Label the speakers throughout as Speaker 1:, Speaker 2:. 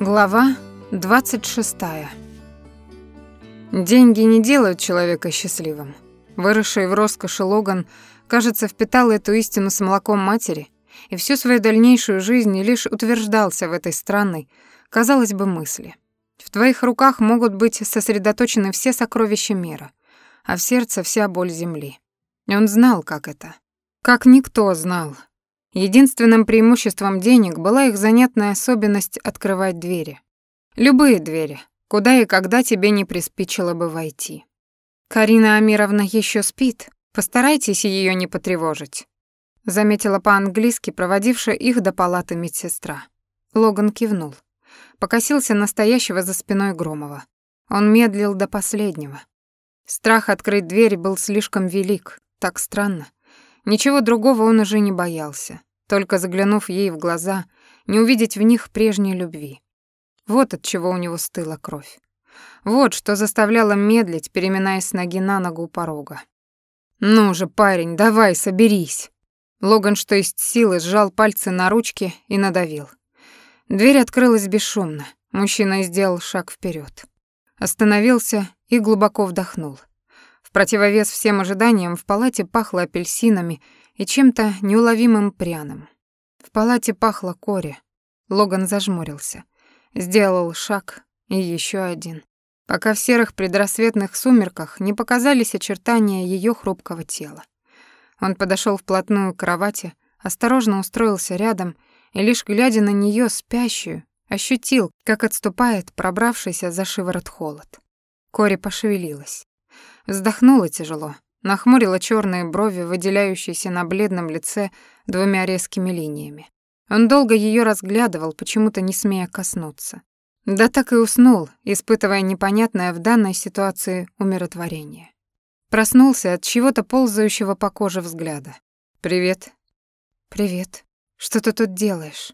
Speaker 1: Глава 26. Деньги не делают человека счастливым. Выросший в роскоши Логан, кажется, впитал эту истину с молоком матери и всю свою дальнейшую жизнь лишь утверждался в этой странной, казалось бы, мысли. В твоих руках могут быть сосредоточены все сокровища мира, а в сердце вся боль земли. И он знал, как это. Как никто знал, Единственным преимуществом денег была их занятная особенность открывать двери. Любые двери, куда и когда тебе не приспичило бы войти. «Карина Амировна еще спит, постарайтесь ее не потревожить», заметила по-английски проводившая их до палаты медсестра. Логан кивнул. Покосился настоящего за спиной Громова. Он медлил до последнего. Страх открыть дверь был слишком велик, так странно. Ничего другого он уже не боялся. Только заглянув ей в глаза, не увидеть в них прежней любви. Вот от чего у него стыла кровь. Вот что заставляло медлить, переминаясь с ноги на ногу у порога. «Ну же, парень, давай, соберись!» Логан, что есть силы, сжал пальцы на ручке и надавил. Дверь открылась бесшумно. Мужчина сделал шаг вперед, Остановился и глубоко вдохнул. В противовес всем ожиданиям в палате пахло апельсинами и чем-то неуловимым пряным. В палате пахло кори. Логан зажмурился. Сделал шаг и еще один. Пока в серых предрассветных сумерках не показались очертания ее хрупкого тела. Он подошел вплотную к кровати, осторожно устроился рядом и, лишь глядя на нее спящую, ощутил, как отступает пробравшийся за шиворот холод. Кори пошевелилась. Вздохнула тяжело, нахмурила черные брови, выделяющиеся на бледном лице двумя резкими линиями. Он долго ее разглядывал, почему-то не смея коснуться. Да так и уснул, испытывая непонятное в данной ситуации умиротворение. Проснулся от чего-то ползающего по коже взгляда. «Привет». «Привет. Что ты тут делаешь?»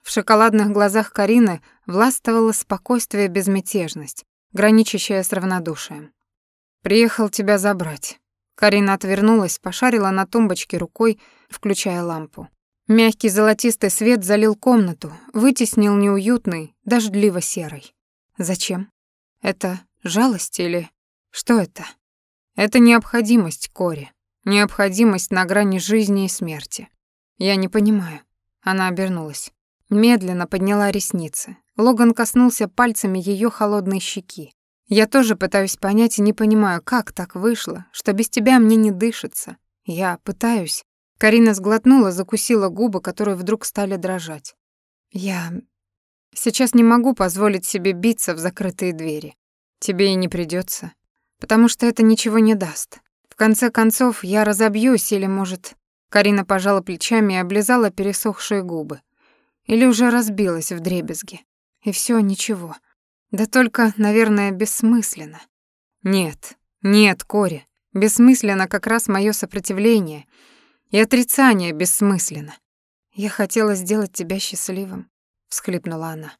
Speaker 1: В шоколадных глазах Карины властвовало спокойствие безмятежность, граничащая с равнодушием. «Приехал тебя забрать». Карина отвернулась, пошарила на тумбочке рукой, включая лампу. Мягкий золотистый свет залил комнату, вытеснил неуютный, дождливо-серый. Зачем? Это жалость или... Что это? Это необходимость, Кори. Необходимость на грани жизни и смерти. Я не понимаю. Она обернулась. Медленно подняла ресницы. Логан коснулся пальцами ее холодной щеки. Я тоже пытаюсь понять и не понимаю, как так вышло, что без тебя мне не дышится. Я пытаюсь. Карина сглотнула, закусила губы, которые вдруг стали дрожать. Я сейчас не могу позволить себе биться в закрытые двери. Тебе и не придется, потому что это ничего не даст. В конце концов, я разобьюсь или, может... Карина пожала плечами и облизала пересохшие губы. Или уже разбилась в дребезги. И все ничего. Да только, наверное, бессмысленно. Нет, нет, Кори, бессмысленно как раз мое сопротивление, и отрицание бессмысленно. Я хотела сделать тебя счастливым, всхлипнула она.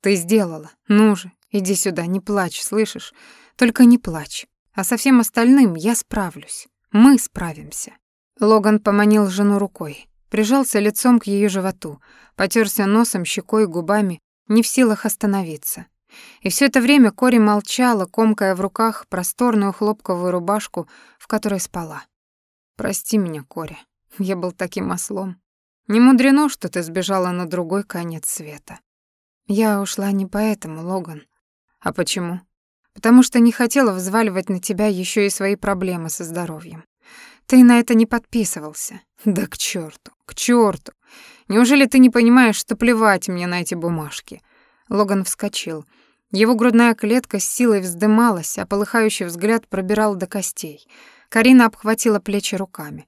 Speaker 1: Ты сделала. Ну же, иди сюда, не плачь, слышишь? Только не плачь. А со всем остальным я справлюсь. Мы справимся. Логан поманил жену рукой, прижался лицом к ее животу, потёрся носом, щекой, губами, не в силах остановиться. И все это время Кори молчала, комкая в руках просторную хлопковую рубашку, в которой спала. «Прости меня, Кори, я был таким ослом. Не мудрено, что ты сбежала на другой конец света». «Я ушла не поэтому, Логан». «А почему?» «Потому что не хотела взваливать на тебя еще и свои проблемы со здоровьем. Ты на это не подписывался. Да к черту, к черту. Неужели ты не понимаешь, что плевать мне на эти бумажки?» Логан вскочил. Его грудная клетка с силой вздымалась, а полыхающий взгляд пробирал до костей. Карина обхватила плечи руками.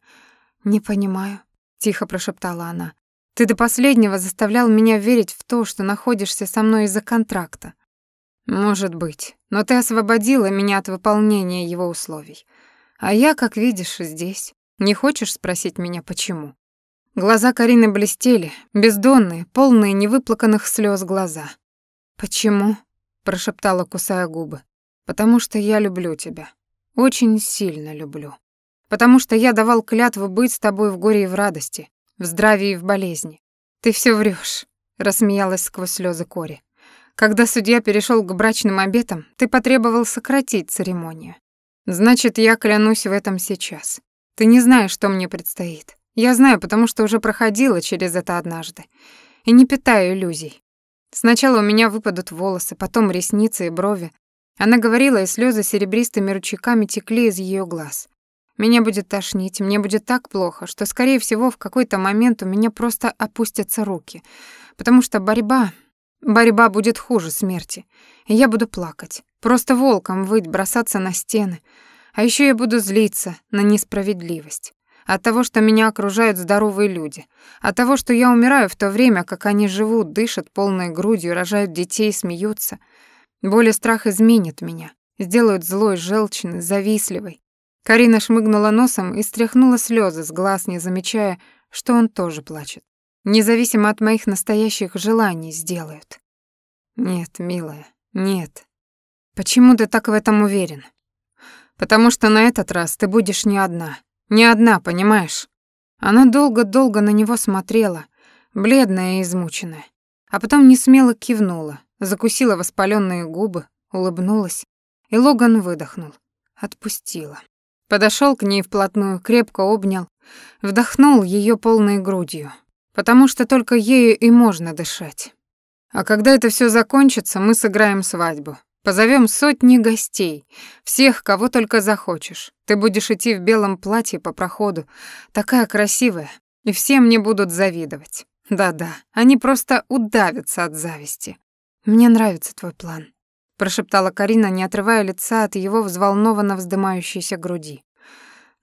Speaker 1: «Не понимаю», — тихо прошептала она. «Ты до последнего заставлял меня верить в то, что находишься со мной из-за контракта». «Может быть, но ты освободила меня от выполнения его условий. А я, как видишь, здесь. Не хочешь спросить меня, почему?» Глаза Карины блестели, бездонные, полные невыплаканных слез глаза. «Почему?» Прошептала, кусая губы. Потому что я люблю тебя. Очень сильно люблю. Потому что я давал клятву быть с тобой в горе и в радости, в здравии и в болезни. Ты все врешь, рассмеялась сквозь слезы Кори. Когда судья перешел к брачным обетам, ты потребовал сократить церемонию. Значит, я клянусь в этом сейчас. Ты не знаешь, что мне предстоит. Я знаю, потому что уже проходила через это однажды. И не питаю иллюзий. Сначала у меня выпадут волосы, потом ресницы и брови. Она говорила, и слезы серебристыми ручейками текли из ее глаз. Меня будет тошнить, мне будет так плохо, что, скорее всего, в какой-то момент у меня просто опустятся руки, потому что борьба, борьба будет хуже смерти, и я буду плакать, просто волком выть, бросаться на стены, а еще я буду злиться на несправедливость. От того, что меня окружают здоровые люди. От того, что я умираю в то время, как они живут, дышат полной грудью, рожают детей, смеются. Боль и страх изменят меня, сделают злой, желчной, завистливой. Карина шмыгнула носом и стряхнула слезы с глаз, не замечая, что он тоже плачет. Независимо от моих настоящих желаний сделают. Нет, милая, нет. Почему ты так в этом уверен? Потому что на этот раз ты будешь не одна. Не одна, понимаешь? Она долго-долго на него смотрела, бледная и измученная. А потом несмело кивнула, закусила воспаленные губы, улыбнулась, и Логан выдохнул. Отпустила. Подошел к ней вплотную, крепко обнял, вдохнул ее полной грудью, потому что только ею и можно дышать. А когда это все закончится, мы сыграем свадьбу. Позовем сотни гостей, всех, кого только захочешь. Ты будешь идти в белом платье по проходу, такая красивая, и все мне будут завидовать. Да-да, они просто удавятся от зависти. Мне нравится твой план прошептала Карина, не отрывая лица от его взволнованно вздымающейся груди.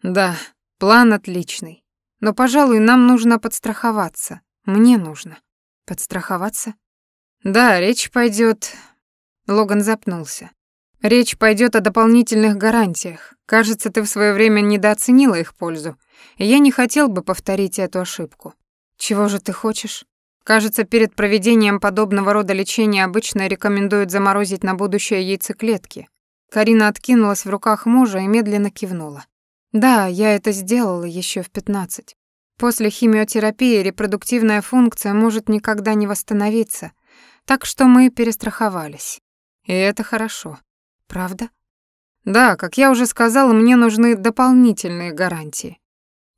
Speaker 1: Да, план отличный. Но, пожалуй, нам нужно подстраховаться. Мне нужно. Подстраховаться? Да, речь пойдет. Логан запнулся. Речь пойдет о дополнительных гарантиях. Кажется, ты в свое время недооценила их пользу, я не хотел бы повторить эту ошибку. Чего же ты хочешь? Кажется, перед проведением подобного рода лечения обычно рекомендуют заморозить на будущее яйцеклетки. Карина откинулась в руках мужа и медленно кивнула. Да, я это сделала еще в 15. После химиотерапии репродуктивная функция может никогда не восстановиться, так что мы перестраховались. И это хорошо. Правда? Да, как я уже сказала, мне нужны дополнительные гарантии.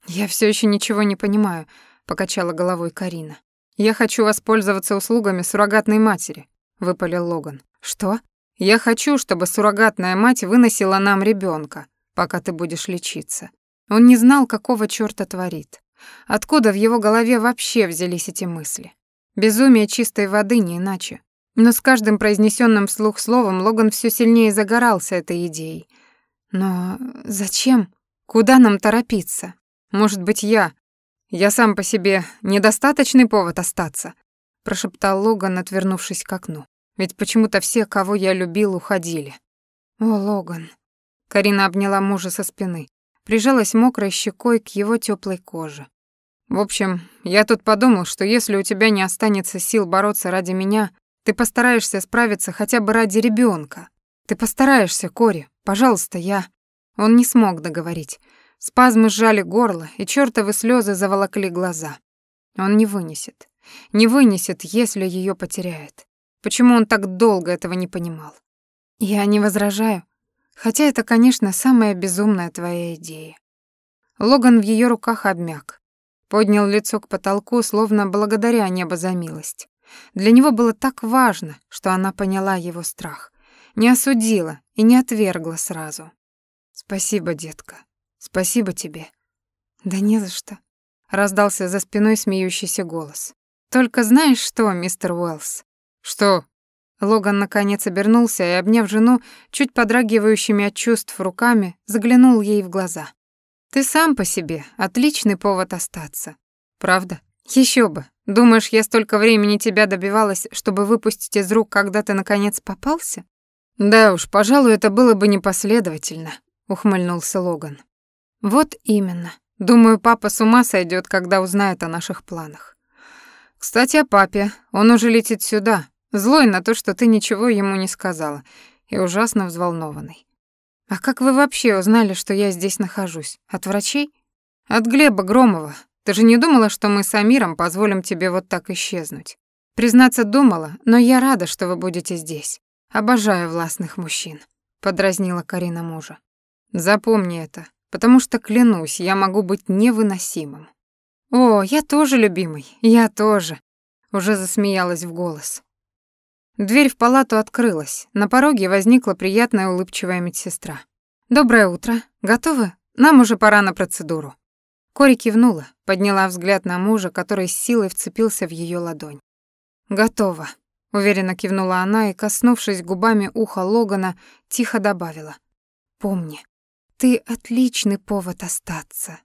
Speaker 1: Я все еще ничего не понимаю, покачала головой Карина. «Я хочу воспользоваться услугами суррогатной матери», — выпалил Логан. «Что?» «Я хочу, чтобы суррогатная мать выносила нам ребенка, пока ты будешь лечиться». Он не знал, какого чёрта творит. Откуда в его голове вообще взялись эти мысли? Безумие чистой воды, не иначе. Но с каждым произнесенным вслух словом Логан все сильнее загорался этой идеей. Но зачем? Куда нам торопиться? Может быть, я, «Я сам по себе недостаточный повод остаться», — прошептал Логан, отвернувшись к окну. «Ведь почему-то все, кого я любил, уходили». «О, Логан». Карина обняла мужа со спины, прижалась мокрой щекой к его теплой коже. «В общем, я тут подумал, что если у тебя не останется сил бороться ради меня, ты постараешься справиться хотя бы ради ребенка. Ты постараешься, Кори. Пожалуйста, я...» Он не смог договорить. Спазмы сжали горло, и чёртовы слезы заволокли глаза. Он не вынесет. Не вынесет, если ее потеряет. Почему он так долго этого не понимал? Я не возражаю. Хотя это, конечно, самая безумная твоя идея. Логан в ее руках обмяк. Поднял лицо к потолку, словно благодаря небо за милость. Для него было так важно, что она поняла его страх. Не осудила и не отвергла сразу. «Спасибо, детка», Спасибо тебе. Да не за что. Раздался за спиной смеющийся голос. Только знаешь что, мистер Уэллс? Что? Логан наконец обернулся и, обняв жену, чуть подрагивающими от чувств руками, заглянул ей в глаза. Ты сам по себе отличный повод остаться. Правда? Еще бы. Думаешь, я столько времени тебя добивалась, чтобы выпустить из рук, когда ты наконец попался? Да уж, пожалуй, это было бы непоследовательно, ухмыльнулся Логан. Вот именно. Думаю, папа с ума сойдет, когда узнает о наших планах. Кстати, о папе. Он уже летит сюда, злой на то, что ты ничего ему не сказала, и ужасно взволнованный. А как вы вообще узнали, что я здесь нахожусь? От врачей? От Глеба Громова. Ты же не думала, что мы с Амиром позволим тебе вот так исчезнуть? Признаться, думала, но я рада, что вы будете здесь. Обожаю властных мужчин», — подразнила Карина мужа. «Запомни это, потому что, клянусь, я могу быть невыносимым». «О, я тоже, любимый, я тоже», — уже засмеялась в голос. Дверь в палату открылась. На пороге возникла приятная улыбчивая медсестра. «Доброе утро. Готовы? Нам уже пора на процедуру». Кори кивнула, подняла взгляд на мужа, который с силой вцепился в ее ладонь. «Готово», — уверенно кивнула она и, коснувшись губами уха Логана, тихо добавила. «Помни, ты отличный повод остаться.